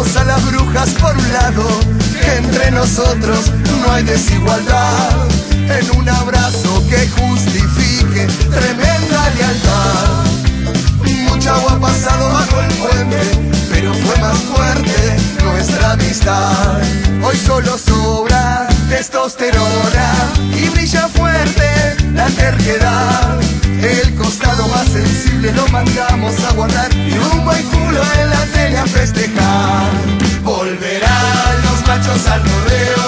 A las brujas por un lado, que entre nosotros no hay desigualdad. En un abrazo que justifique tremenda lealtad. Mucha agua ha pasado bajo el puente, pero fue más fuerte nuestra amistad. Hoy solo sobra testosterona y brilla fuerte la terquedad. El costado más sensible lo mandamos a guardar y un buen culo en la al rodeo,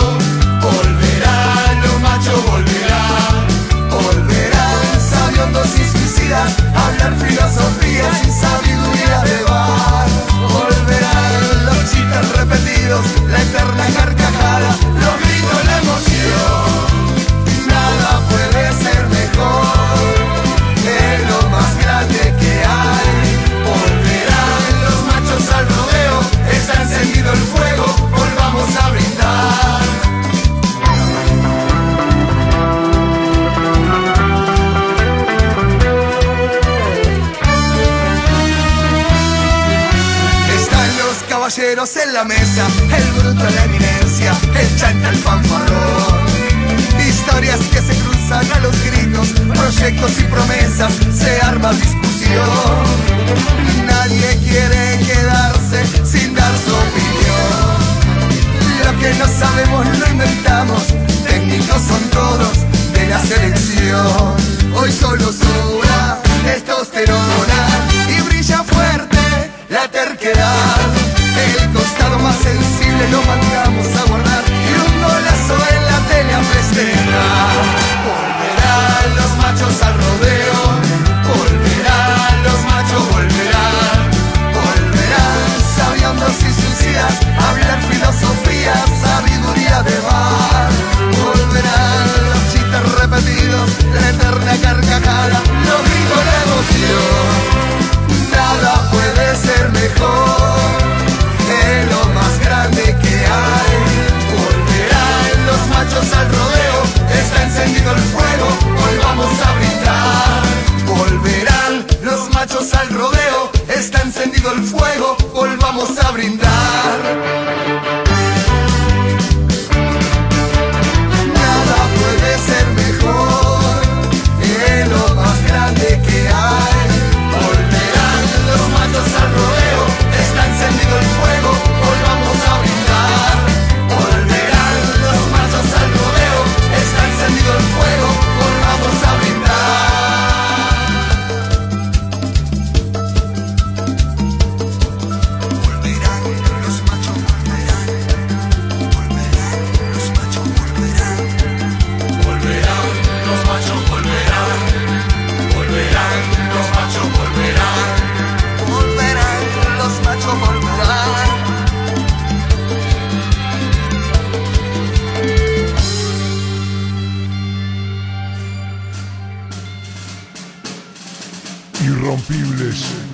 caballeros en la mesa, el bruto la eminencia, el chanta el fanfarrón. Historias que se cruzan a los gritos, proyectos y promesas, se arma discusión. Nadie quiere quedarse sin dar su opinión. Lo que no sabemos lo inventamos, técnicos son todos de la selección. Hoy solo sobra testosterona y brilla fuerte la terquedad. Irrompibles